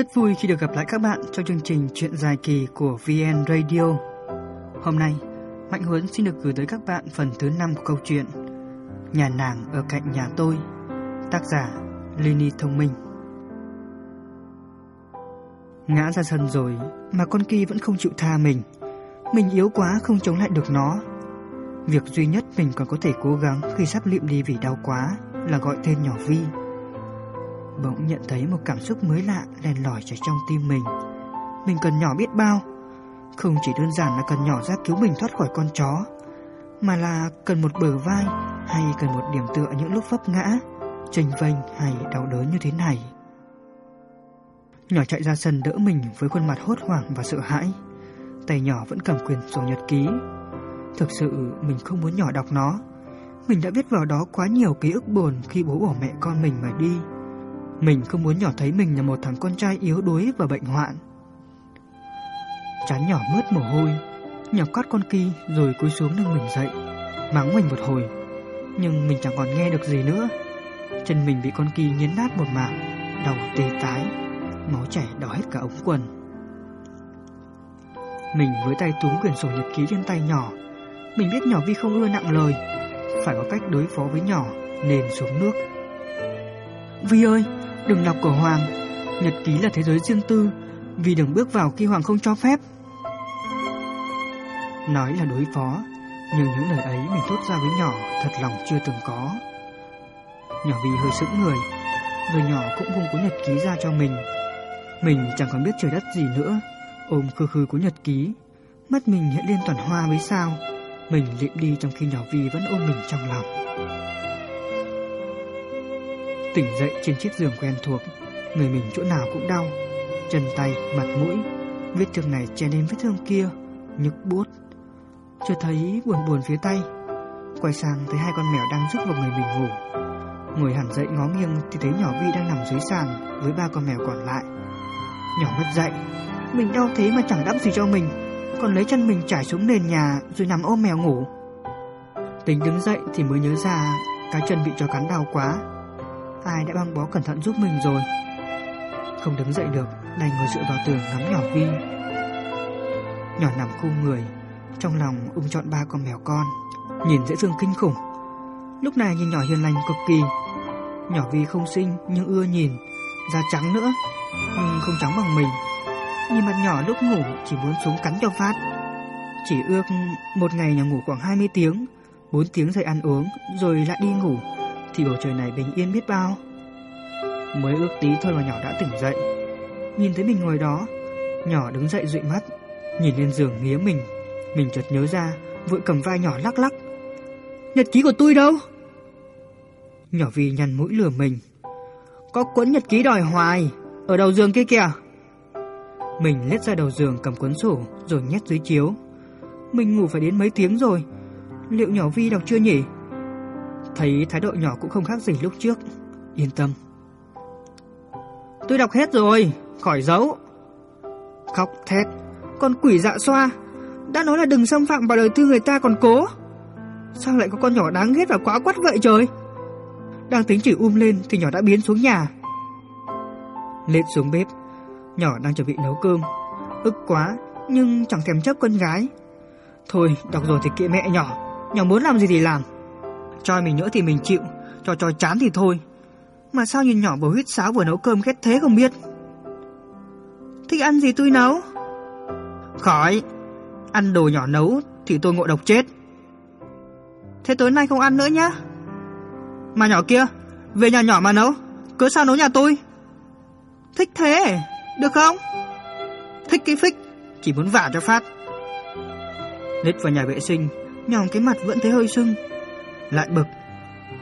Rất vui khi được gặp lại các bạn trong chương trình Chuyện dài kỳ của VN Radio. Hôm nay, Mạnh Huấn xin được gửi tới các bạn phần thứ 5 của câu chuyện Nhà nàng ở cạnh nhà tôi. Tác giả Lini Thông Minh. Ngã ra sân rồi mà con kia vẫn không chịu tha mình. Mình yếu quá không chống lại được nó. Việc duy nhất mình còn có thể cố gắng khi sắp liệm đi vì đau quá là gọi tên nhỏ Vi bỗng nhận thấy một cảm xúc mới lạ len lỏi vào trong tim mình. Mình cần nhỏ biết bao, không chỉ đơn giản là cần nhỏ ra cứu mình thoát khỏi con chó, mà là cần một bờ vai hay cần một điểm tựa những lúc vấp ngã, chênh vênh hay đau đớn như thế này. Nhỏ chạy ra sân đỡ mình với khuôn mặt hốt hoảng và sợ hãi. Tay nhỏ vẫn cầm quyền sổ nhật ký. Thực sự mình không muốn nhỏ đọc nó. Mình đã viết vào đó quá nhiều ký ức buồn khi bố bỏ mẹ con mình mà đi. Mình không muốn nhỏ thấy mình là một thằng con trai yếu đuối và bệnh hoạn. Chán nhỏ mướt mồ hôi, nhỏ cắt con kỳ rồi cúi xuống nâng mình dậy, mắng mình một hồi. Nhưng mình chẳng còn nghe được gì nữa. Chân mình bị con kỳ nghiến nát một mảng, đầu tê tái, máu chảy đỏ hết cả ống quần. Mình với tay túm quyển sổ nhật ký trên tay nhỏ. Mình biết nhỏ Vi không ưa nặng lời, phải có cách đối phó với nhỏ nên xuống nước. Vi ơi, Đừng đọc của Hoàng. Nhật ký là thế giới riêng tư, Vì đừng bước vào khi Hoàng không cho phép. Nói là đối phó, Nhưng những lời ấy mình thốt ra với nhỏ Thật lòng chưa từng có. Nhỏ vì hơi sững người, Rồi nhỏ cũng vung cuốn nhật ký ra cho mình. Mình chẳng còn biết trời đất gì nữa, Ôm khư khư cuốn nhật ký. Mắt mình hiện lên toàn hoa với sao, Mình liệm đi trong khi nhỏ vì vẫn ôm mình trong lòng. Tỉnh dậy trên chiếc giường quen thuộc, người mình chỗ nào cũng đau, chân tay, mặt mũi, vết thương này che lên vết thương kia, nhức buốt. Chưa thấy buồn buồn phía tay, quay sang thấy hai con mèo đang rút vào người mình ngủ. Ngồi hẳn dậy ngó nghiêng thì thấy nhỏ Vi đang nằm dưới sàn với ba con mèo còn lại. Nhỏ mất dậy, mình đau thế mà chẳng đắp gì cho mình, còn lấy chân mình trải xuống nền nhà rồi nằm ôm mèo ngủ. Tính đứng dậy thì mới nhớ ra cái chân bị cho cắn đau quá, Ai đã băng bó cẩn thận giúp mình rồi? Không đứng dậy được, Đành ngồi dựa vào tường ngắm nhỏ Vi. Nhỏ nằm khu người, Trong lòng ung chọn ba con mèo con, Nhìn dễ thương kinh khủng. Lúc này nhìn nhỏ hiền lành cực kỳ. Nhỏ Vi không xinh, nhưng ưa nhìn, Da trắng nữa, Nhưng không trắng bằng mình. Nhìn mặt nhỏ lúc ngủ, chỉ muốn xuống cắn cho phát. Chỉ ước một ngày nhỏ ngủ khoảng 20 tiếng 4 tiếng dậy ăn uống, Rồi lại đi ngủ thì bầu trời này bình yên biết bao. Mới ước tí thôi mà nhỏ đã tỉnh dậy. Nhìn thấy mình ngồi đó, nhỏ đứng dậy dụi mắt, nhìn lên giường nghía mình. Mình chợt nhớ ra, vội cầm vai nhỏ lắc lắc. Nhật ký của tôi đâu? Nhỏ vì nhăn mũi lừa mình. Có cuốn nhật ký đòi hoài, ở đầu giường kia kìa. Mình lết ra đầu giường cầm cuốn sổ rồi nhét dưới chiếu. Mình ngủ phải đến mấy tiếng rồi, liệu nhỏ Vi đọc chưa nhỉ? Thấy thái độ nhỏ cũng không khác gì lúc trước. Yên tâm. Tôi đọc hết rồi, Khỏi giấu. Khóc thét. Con quỷ dạ xoa. Đã nói là đừng xâm phạm vào đời tư người ta còn cố. Sao lại có con nhỏ đáng ghét và quá quắt vậy trời? Đang tính chửi um lên Thì nhỏ đã biến xuống nhà. Lên xuống bếp. Nhỏ đang chuẩn bị nấu cơm. Ức quá, Nhưng chẳng thèm chấp con gái. Thôi, đọc rồi thì kệ mẹ nhỏ. Nhỏ muốn làm gì thì làm cho mình nữa thì mình chịu, Cho cho chán thì thôi. Mà sao nhìn nhỏ vừa huyết sáo vừa nấu cơm ghét thế không biết? Thích ăn gì tôi nấu? Khỏi, Ăn đồ nhỏ nấu thì tôi ngộ độc chết. Thế tối nay không ăn nữa nhá. Mà nhỏ kia, Về nhà nhỏ mà nấu Cứ sao nấu nhà tôi? Thích thế, Được không? Thích cái phích, Chỉ muốn vả cho phát. Lết vào nhà vệ sinh, Nhòm cái mặt vẫn thấy hơi sưng lại bực.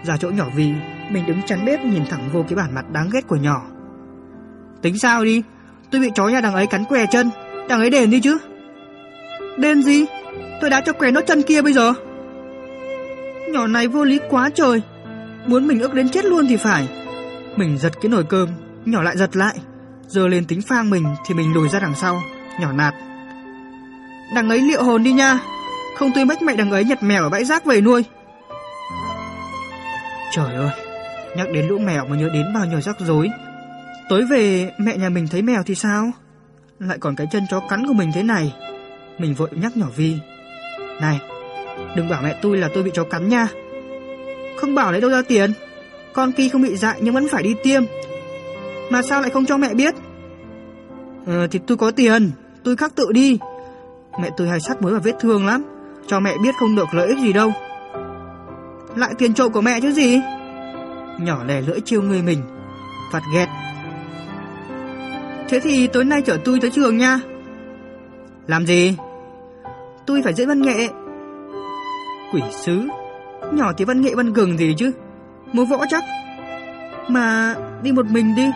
Ra chỗ nhỏ vì mình đứng chắn bếp nhìn thẳng vô cái bản mặt đáng ghét của nhỏ. Tính sao đi, tôi bị chó nhà đằng ấy cắn què chân, đằng ấy đền đi chứ. Đền gì? Tôi đã cho què nó chân kia bây giờ. Nhỏ này vô lý quá trời, muốn mình ức đến chết luôn thì phải. Mình giật cái nồi cơm, nhỏ lại giật lại, giờ lên tính phang mình thì mình lùi ra đằng sau, nhỏ nạt. Đằng ấy liệu hồn đi nha, không tôi mách mẹ đằng ấy nhặt mèo ở bãi rác về nuôi. Trời ơi, nhắc đến lũ mèo mà nhớ đến bao nhiêu rắc rối. Tối về mẹ nhà mình thấy mèo thì sao? Lại còn cái chân chó cắn của mình thế này. Mình vội nhắc nhỏ Vi. Này, đừng bảo mẹ tôi là tôi bị chó cắn nha. Không bảo lấy đâu ra tiền. Con Ki không bị dại nhưng vẫn phải đi tiêm. Mà sao lại không cho mẹ biết? Ờ thì tôi có tiền, tôi khắc tự đi. Mẹ tôi hay sắt mới vào vết thương lắm, cho mẹ biết không được lợi ích gì đâu. Lại tiền trộm của mẹ chứ gì? Nhỏ lè lưỡi chiêu người mình, phạt ghét. Thế thì tối nay chở tôi tới trường nha. Làm gì? Tôi phải diễn văn nghệ. Quỷ sứ, nhỏ thì văn nghệ văn gừng gì chứ? Múa võ chắc. Mà đi một mình đi,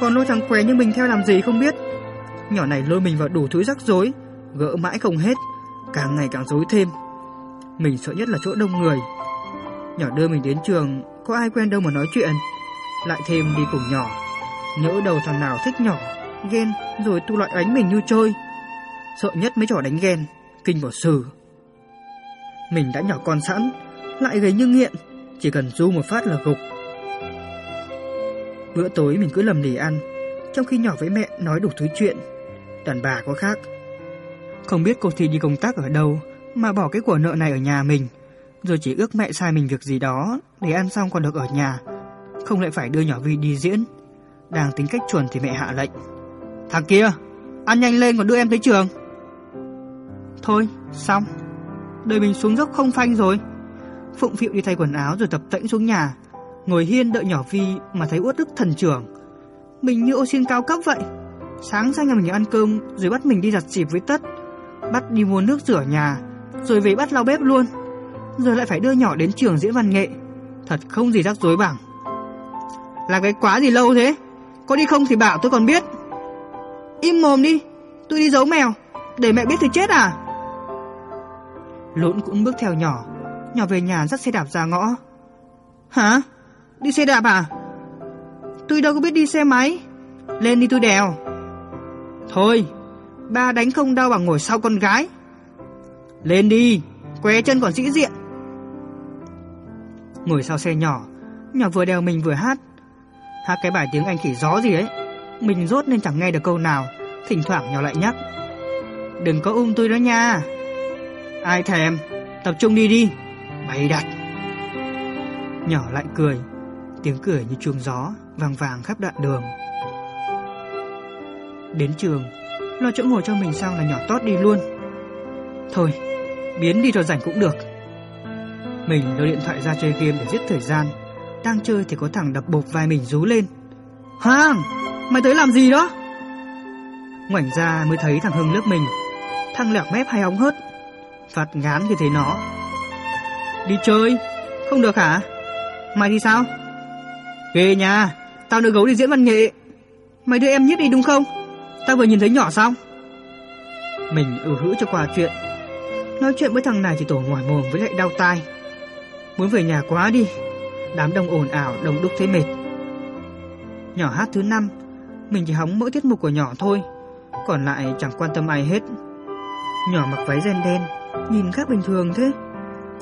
còn lôi thằng què như mình theo làm gì không biết. Nhỏ này lôi mình vào đủ thứ rắc rối, gỡ mãi không hết, càng ngày càng rối thêm. Mình sợ nhất là chỗ đông người. Nhỏ đưa mình đến trường, có ai quen đâu mà nói chuyện. Lại thêm đi cùng nhỏ, nhỡ đầu thằng nào thích nhỏ, ghen rồi tu loại đánh mình như chơi. Sợ nhất mấy trò đánh ghen, kinh bỏ sử. Mình đã nhỏ con sẵn, lại gầy như nghiện, chỉ cần du một phát là gục. Bữa tối mình cứ lầm lì ăn, trong khi nhỏ với mẹ nói đủ thứ chuyện. Đàn bà có khác. Không biết cô Thi đi công tác ở đâu mà bỏ cái của nợ này ở nhà mình, rồi chỉ ước mẹ sai mình việc gì đó để ăn xong còn được ở nhà, không lại phải đưa nhỏ Vi đi diễn. Đang tính cách chuẩn thì mẹ hạ lệnh. Thằng kia, ăn nhanh lên còn đưa em tới trường. Thôi, xong. Đời mình xuống dốc không phanh rồi. Phụng phịu đi thay quần áo rồi tập tễnh xuống nhà, ngồi hiên đợi nhỏ Vi mà thấy uất đức thần trưởng. Mình như ô xin cao cấp vậy. Sáng ra nhà mình ăn cơm rồi bắt mình đi giặt xịp với tất. Bắt đi mua nước rửa nhà, rồi về bắt lau bếp luôn. Rồi lại phải đưa nhỏ đến trường diễn văn nghệ. Thật không gì rắc rối bằng. Làm cái quá gì lâu thế? Có đi không thì bảo tôi còn biết. Im mồm đi, tôi đi giấu mèo, để mẹ biết thì chết à? Lũn cũng bước theo nhỏ, nhỏ về nhà dắt xe đạp ra ngõ. Hả? Đi xe đạp à? Tôi đâu có biết đi xe máy. Lên đi tôi đèo. Thôi, ba đánh không đau bằng ngồi sau con gái. Lên đi, què chân còn sĩ diện. Ngồi sau xe nhỏ, nhỏ vừa đèo mình vừa hát. Hát cái bài tiếng Anh khỉ gió gì ấy. Mình rốt nên chẳng nghe được câu nào, thỉnh thoảng nhỏ lại nhắc. Đừng có ung tôi đó nha. Ai thèm, tập trung đi đi, bày đặt. Nhỏ lại cười, tiếng cười như chuông gió, vàng vàng khắp đoạn đường. Đến trường, lo chỗ ngồi cho mình xong là nhỏ tót đi luôn. Thôi, biến đi cho rảnh cũng được. Mình đưa điện thoại ra chơi game để giết thời gian. Đang chơi thì có thằng đập bộp vai mình rú lên. Hoàng, mày tới làm gì đó? Ngoảnh ra mới thấy thằng Hưng lớp mình. Thằng lẹo mép hay ống hớt. Phạt ngán thì thấy nó. Đi chơi, không được hả? Mày thì sao? Ghê nha, tao đưa gấu đi diễn văn nghệ. Mày đưa em nhất đi đúng không? Tao vừa nhìn thấy nhỏ xong. Mình ử hữ cho qua chuyện. Nói chuyện với thằng này chỉ tổ ngoài mồm với lại đau tai. Muốn về nhà quá đi. Đám đông ồn ào, đông đúc thế mệt. Nhỏ hát thứ năm, mình chỉ hóng mỗi tiết mục của nhỏ thôi. Còn lại chẳng quan tâm ai hết. Nhỏ mặc váy ren đen, nhìn khác bình thường thế.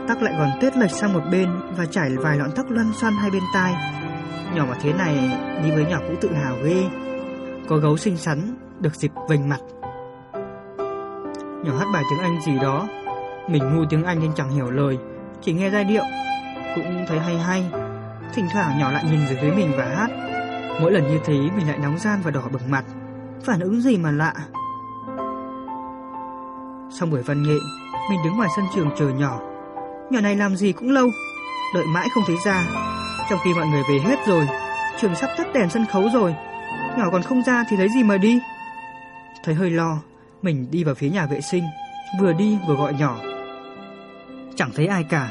Tóc lại còn tuyết lệch sang một bên và trải vài lọn tóc loăn xoăn hai bên tai. Nhỏ mà thế này đi với nhỏ cũng tự hào ghê. Có gấu xinh xắn, được dịp vành mặt. Nhỏ hát bài tiếng Anh gì đó, mình ngu tiếng Anh nên chẳng hiểu lời, chỉ nghe giai điệu, cũng thấy hay hay. Thỉnh thoảng nhỏ lại nhìn về phía mình và hát. Mỗi lần như thế mình lại nóng gian và đỏ bừng mặt. Phản ứng gì mà lạ. Sau buổi văn nghệ, mình đứng ngoài sân trường chờ nhỏ. Nhỏ này làm gì cũng lâu, đợi mãi không thấy ra. Trong khi mọi người về hết rồi, trường sắp tắt đèn sân khấu rồi. Nhỏ còn không ra thì lấy gì mà đi. Thấy hơi lo, mình đi vào phía nhà vệ sinh, vừa đi vừa gọi nhỏ. Chẳng thấy ai cả,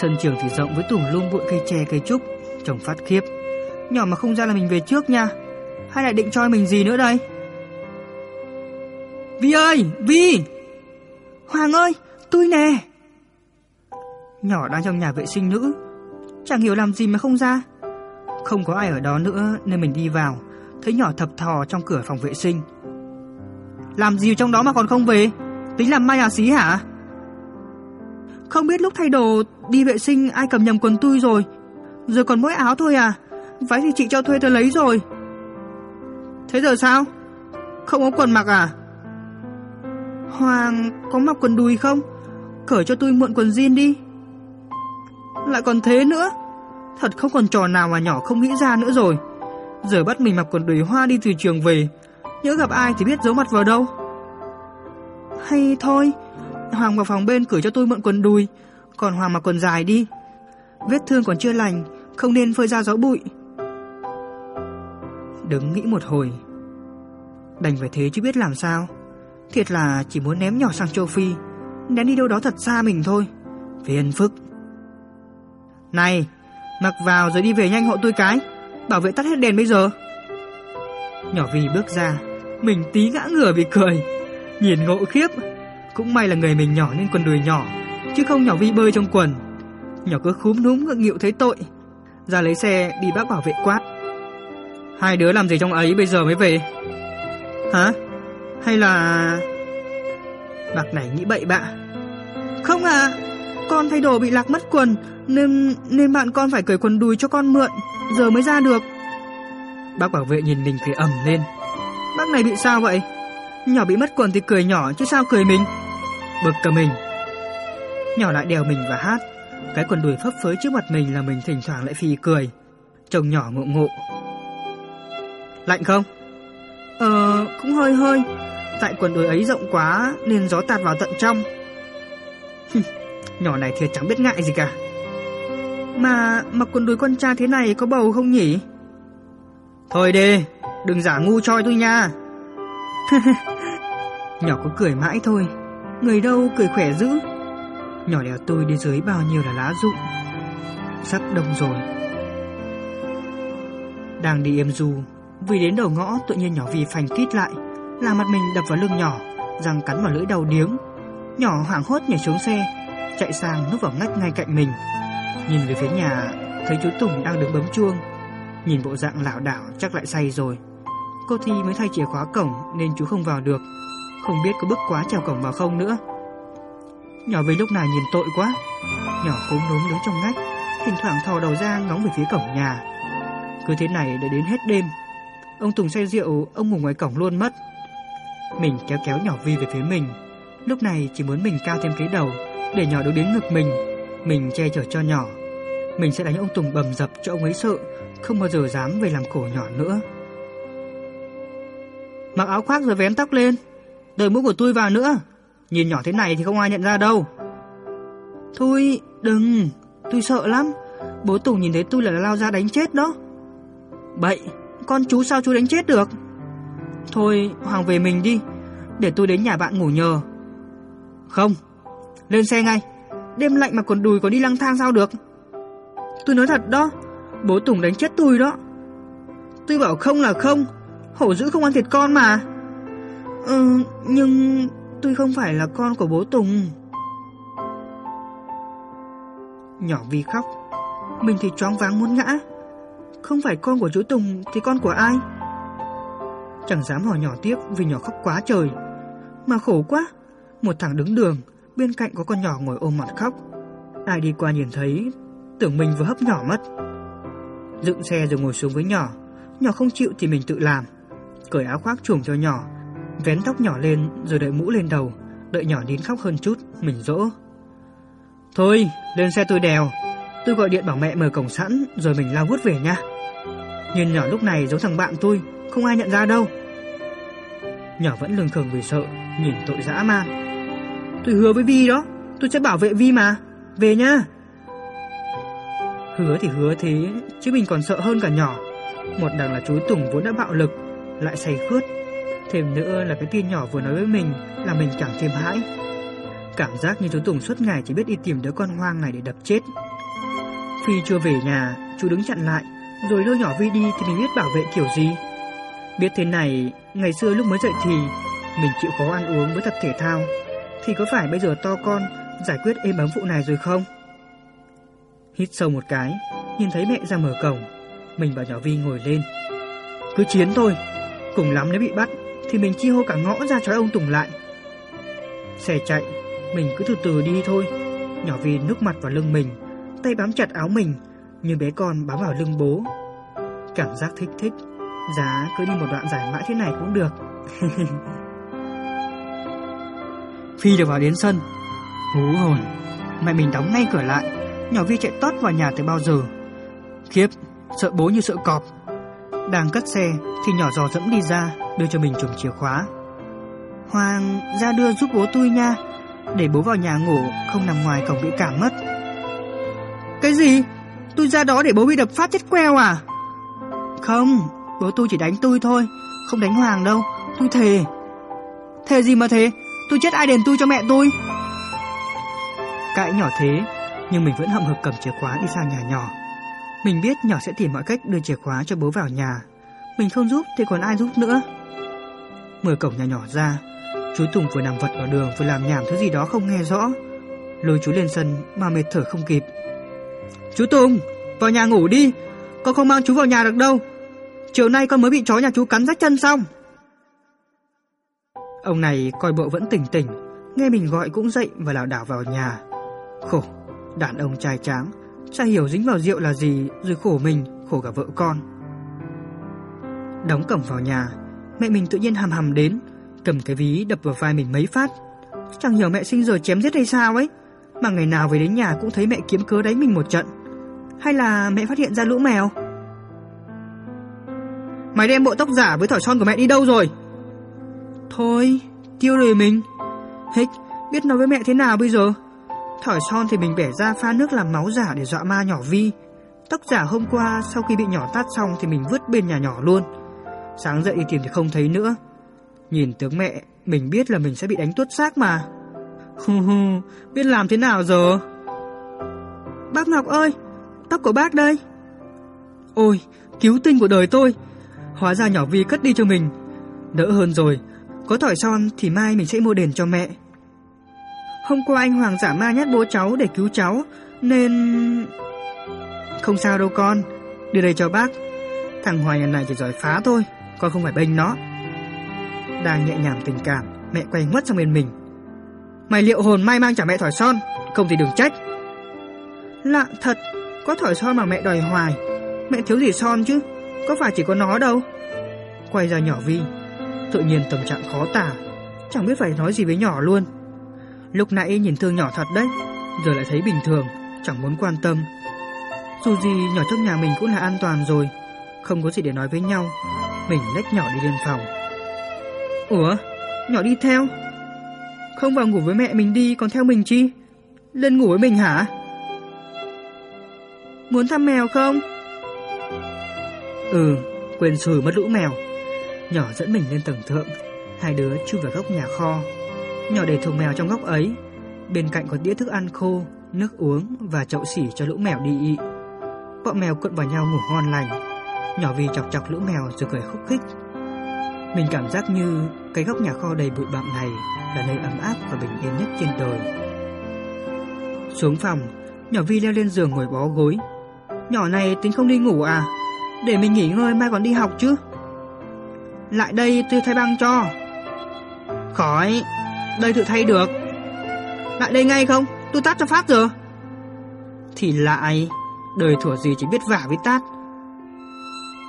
sân trường thì rộng với tùm lum bụi cây tre cây trúc, trông phát khiếp. Nhỏ mà không ra là mình về trước nha, hay lại định cho mình gì nữa đây? Vi ơi, Vi! Hoàng ơi, tôi nè! Nhỏ đang trong nhà vệ sinh nữ, chẳng hiểu làm gì mà không ra. Không có ai ở đó nữa nên mình đi vào, thấy nhỏ thập thò trong cửa phòng vệ sinh. Làm gì trong đó mà còn không về? Tính làm mai à xí hả? Không biết lúc thay đồ đi vệ sinh ai cầm nhầm quần tôi rồi. Rồi còn mỗi áo thôi à? Váy thì chị cho thuê tôi lấy rồi. Thế giờ sao? Không có quần mặc à? Hoàng có mặc quần đùi không? Cởi cho tôi mượn quần jean đi. Lại còn thế nữa. Thật không còn trò nào mà nhỏ không nghĩ ra nữa rồi. Giờ bắt mình mặc quần đùi hoa đi từ trường về. Nhớ gặp ai thì biết giấu mặt vào đâu. Hay thôi, Hoàng vào phòng bên cởi cho tôi mượn quần đùi, còn Hoàng mặc quần dài đi. Vết thương còn chưa lành, không nên phơi ra gió bụi. Đứng nghĩ một hồi, đành phải thế chứ biết làm sao. Thiệt là chỉ muốn ném nhỏ sang châu Phi, ném đi đâu đó thật xa mình thôi. Phiền phức. Này, mặc vào rồi đi về nhanh hộ tôi cái, bảo vệ tắt hết đèn bây giờ. Nhỏ Vi bước ra, mình tí ngã ngửa vì cười, nhìn ngộ khiếp. Cũng may là người mình nhỏ nên quần đùi nhỏ, chứ không nhỏ Vi bơi trong quần. Nhỏ cứ khúm núm ngượng nghịu thấy tội. Ra lấy xe đi bác bảo vệ quát. Hai đứa làm gì trong ấy bây giờ mới về? Hả? Hay là... Bạc này nghĩ bậy bạ. Không à, con thay đồ bị lạc mất quần nên nên bạn con phải cởi quần đùi cho con mượn, giờ mới ra được. Bác bảo vệ nhìn mình cười ầm lên. Bác này bị sao vậy? Nhỏ bị mất quần thì cười nhỏ chứ sao cười mình? Bực cả mình. Nhỏ lại đèo mình và hát. Cái quần đùi phấp phới trước mặt mình là mình thỉnh thoảng lại phì cười. Chồng nhỏ ngộ ngộ. Lạnh không? Ờ, cũng hơi hơi. Tại quần đùi ấy rộng quá nên gió tạt vào tận trong. Nhỏ này thiệt chẳng biết ngại gì cả. Mà mặc quần đùi con trai thế này có bầu không nhỉ? Thôi đi, đừng giả ngu choi tôi nha. Nhỏ có cười mãi thôi, người đâu cười khỏe dữ. Nhỏ đèo tôi đi dưới bao nhiêu là lá rụng. Sắp đông rồi. Đang đi êm du, vì đến đầu ngõ tự nhiên nhỏ vì phành kít lại, làm mặt mình đập vào lưng nhỏ, răng cắn vào lưỡi đầu điếng. Nhỏ hoảng hốt nhảy xuống xe, chạy sang núp vào ngách ngay cạnh mình. Nhìn về phía nhà, thấy chú Tùng đang đứng bấm chuông. Nhìn bộ dạng lảo đảo chắc lại say rồi. Cô Thi mới thay chìa khóa cổng nên chú không vào được. Không biết có bước quá trèo cổng vào không nữa. Nhỏ về lúc này nhìn tội quá. Nhỏ cốm núm đứng trong ngách, thỉnh thoảng thò đầu ra ngóng về phía cổng nhà. Cứ thế này để đến hết đêm. Ông Tùng say rượu, ông ngủ ngoài cổng luôn mất. Mình kéo kéo nhỏ Vi về phía mình. Lúc này chỉ muốn mình cao thêm cái đầu để nhỏ đứng đến ngực mình. Mình che chở cho nhỏ. Mình sẽ đánh ông Tùng bầm dập cho ông ấy sợ, không bao giờ dám về làm cổ nhỏ nữa. Mặc áo khoác rồi vén tóc lên, đợi mũ của tôi vào nữa. Nhìn nhỏ thế này thì không ai nhận ra đâu. Thôi, đừng, tôi sợ lắm. Bố Tùng nhìn thấy tôi là lao ra đánh chết đó. Bậy, con chú sao chú đánh chết được? Thôi, Hoàng về mình đi, để tôi đến nhà bạn ngủ nhờ. Không, lên xe ngay. Đêm lạnh mà còn đùi có đi lang thang sao được? Tôi nói thật đó, bố Tùng đánh chết tôi đó. Tôi bảo không là không, hổ dữ không ăn thịt con mà. Ừ, nhưng tôi không phải là con của bố Tùng. Nhỏ Vi khóc, mình thì choáng váng muốn ngã. Không phải con của chú Tùng thì con của ai? Chẳng dám hỏi nhỏ tiếp vì nhỏ khóc quá trời. Mà khổ quá, một thằng đứng đường, bên cạnh có con nhỏ ngồi ôm mặt khóc. Ai đi qua nhìn thấy, tưởng mình vừa hấp nhỏ mất. Dựng xe rồi ngồi xuống với nhỏ, nhỏ không chịu thì mình tự làm. Cởi áo khoác trùm cho nhỏ, vén tóc nhỏ lên rồi đợi mũ lên đầu, đợi nhỏ nín khóc hơn chút, mình dỗ. Thôi, lên xe tôi đèo, tôi gọi điện bảo mẹ mở cổng sẵn rồi mình lao vút về nha. Nhìn nhỏ lúc này giống thằng bạn tôi, không ai nhận ra đâu. Nhỏ vẫn lường thường vì sợ, nhìn tội dã man. Tôi hứa với Vi đó, tôi sẽ bảo vệ Vi mà, về nha. Hứa thì hứa thế, chứ mình còn sợ hơn cả nhỏ. Một đằng là chú Tùng vốn đã bạo lực, lại say khướt. Thêm nữa là cái tin nhỏ vừa nói với mình là mình càng thêm hãi. Cảm giác như chú Tùng suốt ngày chỉ biết đi tìm đứa con hoang này để đập chết. Phi chưa về nhà, chú đứng chặn lại, rồi lôi nhỏ Vi đi thì mình biết bảo vệ kiểu gì. Biết thế này, ngày xưa lúc mới dậy thì mình chịu khó ăn uống với tập thể thao, thì có phải bây giờ to con giải quyết êm ấm vụ này rồi không? Hít sâu một cái, nhìn thấy mẹ ra mở cổng, mình bảo nhỏ Vi ngồi lên. Cứ chiến thôi, cùng lắm nếu bị bắt thì mình chi hô cả ngõ ra trói ông Tùng lại. Xe chạy, mình cứ từ từ đi thôi. Nhỏ Vi nước mặt vào lưng mình, tay bám chặt áo mình, như bé con bám vào lưng bố. Cảm giác thích thích, Giá cứ đi một đoạn dài mãi thế này cũng được. Phi được vào đến sân. Hú hồn, mẹ mình đóng ngay cửa lại. Nhỏ Vi chạy tót vào nhà từ bao giờ. Khiếp, sợ bố như sợ cọp. Đang cất xe thì nhỏ dò dẫm đi ra, đưa cho mình chùm chìa khóa. Hoàng ra đưa giúp bố tôi nha, để bố vào nhà ngủ, không nằm ngoài cổng bị cảm mất. Cái gì? Tôi ra đó để bố bị đập phát chết queo à? Không, bố tôi chỉ đánh tôi thôi, không đánh Hoàng đâu, tôi thề. Thề gì mà thế? Tôi chết ai đền tôi cho mẹ tôi? Cãi nhỏ thế, nhưng mình vẫn hậm hực cầm chìa khóa đi sang nhà nhỏ. Mình biết nhỏ sẽ tìm mọi cách đưa chìa khóa cho bố vào nhà. Mình không giúp thì còn ai giúp nữa. Mở cổng nhà nhỏ ra, chú Tùng vừa nằm vật ở đường vừa làm nhảm thứ gì đó không nghe rõ. Lôi chú lên sân mà mệt thở không kịp. Chú Tùng, vào nhà ngủ đi, con không mang chú vào nhà được đâu. Chiều nay con mới bị chó nhà chú cắn rách chân xong. Ông này coi bộ vẫn tỉnh tỉnh, nghe mình gọi cũng dậy và lảo đảo vào nhà. Khổ, đàn ông trai tráng, chả hiểu dính vào rượu là gì, rồi khổ mình, khổ cả vợ con. Đóng cổng vào nhà, mẹ mình tự nhiên hầm hầm đến, cầm cái ví đập vào vai mình mấy phát. Chẳng hiểu mẹ sinh giờ chém giết hay sao ấy, mà ngày nào về đến nhà cũng thấy mẹ kiếm cớ đánh mình một trận. Hay là mẹ phát hiện ra lũ mèo? Mày đem bộ tóc giả với thỏi son của mẹ đi đâu rồi? Thôi, tiêu đời mình. Hích, biết nói với mẹ thế nào bây giờ? Thỏi son thì mình bẻ ra pha nước làm máu giả để dọa ma nhỏ Vi. Tóc giả hôm qua sau khi bị nhỏ tát xong thì mình vứt bên nhà nhỏ luôn. Sáng dậy đi tìm thì không thấy nữa. Nhìn tướng mẹ, mình biết là mình sẽ bị đánh tuốt xác mà. Hù hù biết làm thế nào giờ? Bác Ngọc ơi, tóc của bác đây. Ôi, cứu tinh của đời tôi. Hóa ra nhỏ Vi cất đi cho mình. Đỡ hơn rồi, có thỏi son thì mai mình sẽ mua đền cho mẹ. Hôm qua anh Hoàng giả ma nhát bố cháu để cứu cháu, nên... Không sao đâu con, đưa đây cho bác. Thằng Hoài nhà này chỉ giỏi phá thôi, con không phải bênh nó. Đang nhẹ nhàng tình cảm, mẹ quay mất sang bên mình. Mày liệu hồn may mang trả mẹ thỏi son, không thì đừng trách. Lạ thật, có thỏi son mà mẹ đòi hoài. Mẹ thiếu gì son chứ, có phải chỉ có nó đâu. Quay ra nhỏ Vi, tự nhiên tâm trạng khó tả, chẳng biết phải nói gì với nhỏ luôn. Lúc nãy nhìn thương nhỏ thật đấy, giờ lại thấy bình thường, chẳng muốn quan tâm. Dù gì nhỏ trong nhà mình cũng là an toàn rồi, không có gì để nói với nhau. Mình lách nhỏ đi lên phòng. Ủa, nhỏ đi theo? Không vào ngủ với mẹ mình đi còn theo mình chi? Lên ngủ với mình hả? Muốn thăm mèo không? Ừ, quên sủi mất lũ mèo. Nhỏ dẫn mình lên tầng thượng, hai đứa chui vào góc nhà kho. Nhỏ để thùng mèo trong góc ấy, bên cạnh có đĩa thức ăn khô, nước uống và chậu xỉ cho lũ mèo đi ị. Bọn mèo cuộn vào nhau ngủ ngon lành. Nhỏ vì chọc chọc lũ mèo rồi cười khúc khích. Mình cảm giác như cái góc nhà kho đầy bụi bặm này là nơi ấm áp và bình yên nhất trên đời. Xuống phòng, nhỏ Vi leo lên giường ngồi bó gối. Nhỏ này tính không đi ngủ à? Để mình nghỉ ngơi mai còn đi học chứ. Lại đây tôi thay băng cho. Khỏi, đây tự thay được. Lại đây ngay không? Tôi tát cho phát giờ. Thì lại, đời thủa gì chỉ biết vả với tát.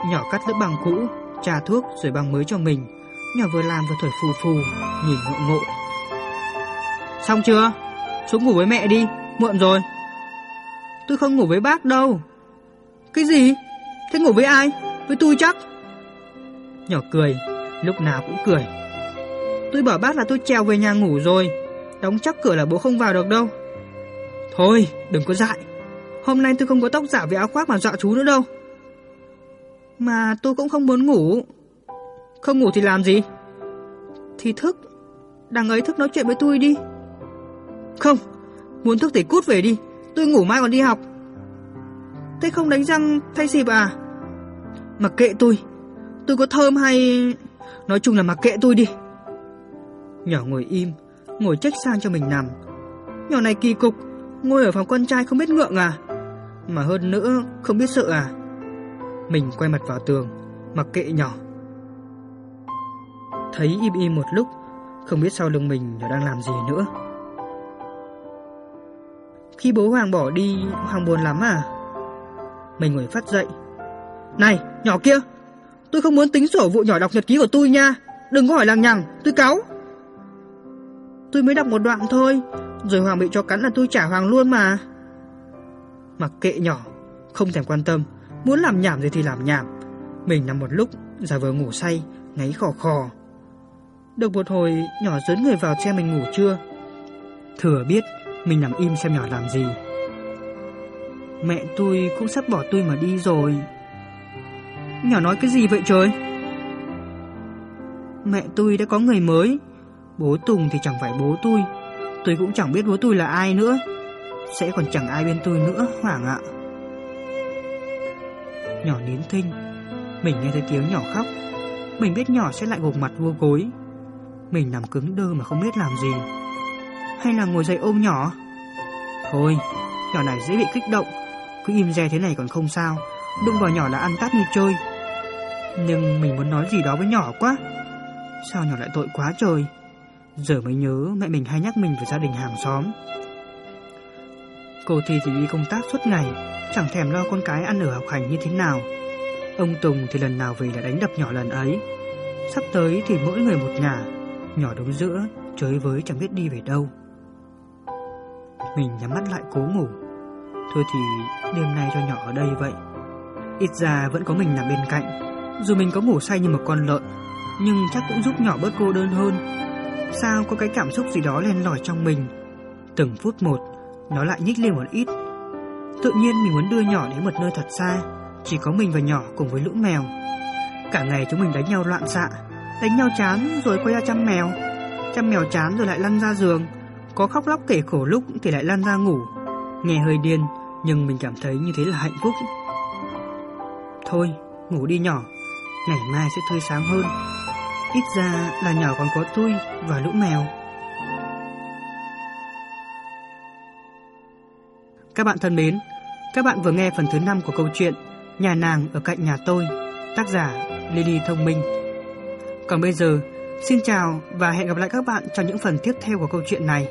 Nhỏ cắt lớp băng cũ, trà thuốc rồi băng mới cho mình. Nhỏ vừa làm vừa thổi phù phù, nhìn ngộ ngộ. Xong chưa? Xuống ngủ với mẹ đi, muộn rồi. Tôi không ngủ với bác đâu. Cái gì? Thế ngủ với ai? Với tôi chắc. Nhỏ cười, lúc nào cũng cười. Tôi bảo bác là tôi trèo về nhà ngủ rồi, đóng chắc cửa là bố không vào được đâu. Thôi, đừng có dại. Hôm nay tôi không có tóc giả với áo khoác mà dọa chú nữa đâu. Mà tôi cũng không muốn ngủ. Không ngủ thì làm gì? Thì thức. Đằng ấy thức nói chuyện với tôi đi. Không, muốn thức thì cút về đi. Tôi ngủ mai còn đi học. Thế không đánh răng thay xịp à? Mặc kệ tôi. Tôi có thơm hay... Nói chung là mặc kệ tôi đi. Nhỏ ngồi im, ngồi trách sang cho mình nằm. Nhỏ này kỳ cục, ngồi ở phòng con trai không biết ngượng à? Mà hơn nữa, không biết sợ à? Mình quay mặt vào tường, mặc kệ nhỏ. Thấy im im một lúc, không biết sau lưng mình nó đang làm gì nữa. Khi bố Hoàng bỏ đi, Hoàng buồn lắm à? Mình ngồi phát dậy. Này, nhỏ kia, tôi không muốn tính sổ vụ nhỏ đọc nhật ký của tôi nha. Đừng có hỏi lằng nhằng, tôi cáu. Tôi mới đọc một đoạn thôi, rồi Hoàng bị cho cắn là tôi trả Hoàng luôn mà. Mặc kệ nhỏ, không thèm quan tâm, muốn làm nhảm gì thì làm nhảm. Mình nằm một lúc, giả vờ ngủ say, ngáy khò khò. Được một hồi, nhỏ dấn người vào xem mình ngủ chưa. Thừa biết, mình nằm im xem nhỏ làm gì. Mẹ tôi cũng sắp bỏ tôi mà đi rồi. Nhỏ nói cái gì vậy trời? Mẹ tôi đã có người mới. Bố Tùng thì chẳng phải bố tôi. Tôi cũng chẳng biết bố tôi là ai nữa. Sẽ còn chẳng ai bên tôi nữa, Hoàng ạ. Nhỏ nín thinh. Mình nghe thấy tiếng nhỏ khóc. Mình biết nhỏ sẽ lại gục mặt vô gối. Mình nằm cứng đơ mà không biết làm gì. Hay là ngồi dậy ôm nhỏ? Thôi, nhỏ này dễ bị kích động. Cứ im re thế này còn không sao. Đụng vào nhỏ là ăn tát như chơi. Nhưng mình muốn nói gì đó với nhỏ quá. Sao nhỏ lại tội quá trời. Giờ mới nhớ mẹ mình hay nhắc mình về gia đình hàng xóm. Cô thì chỉ đi công tác suốt ngày, chẳng thèm lo con cái ăn ở học hành như thế nào. Ông Tùng thì lần nào về là đánh đập nhỏ lần ấy. Sắp tới thì mỗi người một nhà, nhỏ đứng giữa, chơi với chẳng biết đi về đâu. Mình nhắm mắt lại cố ngủ. Thôi thì đêm nay cho nhỏ ở đây vậy. Ít ra vẫn có mình nằm bên cạnh. Dù mình có ngủ say như một con lợn, nhưng chắc cũng giúp nhỏ bớt cô đơn hơn. Sao có cái cảm xúc gì đó len lỏi trong mình. Từng phút một, nó lại nhích lên một ít. Tự nhiên mình muốn đưa nhỏ đến một nơi thật xa, chỉ có mình và nhỏ cùng với lũ mèo. Cả ngày chúng mình đánh nhau loạn xạ, đánh nhau chán rồi quay ra chăm mèo. Chăm mèo chán rồi lại lăn ra giường, có khóc lóc kể khổ lúc thì lại lăn ra ngủ. Nghe hơi điên, nhưng mình cảm thấy như thế là hạnh phúc. Thôi, ngủ đi nhỏ, ngày mai sẽ tươi sáng hơn. Ít ra là nhỏ còn có tôi và lũ mèo. Các bạn thân mến, các bạn vừa nghe phần thứ 5 của câu chuyện Nhà nàng ở cạnh nhà tôi, tác giả Lily Thông Minh. Còn bây giờ, xin chào và hẹn gặp lại các bạn trong những phần tiếp theo của câu chuyện này.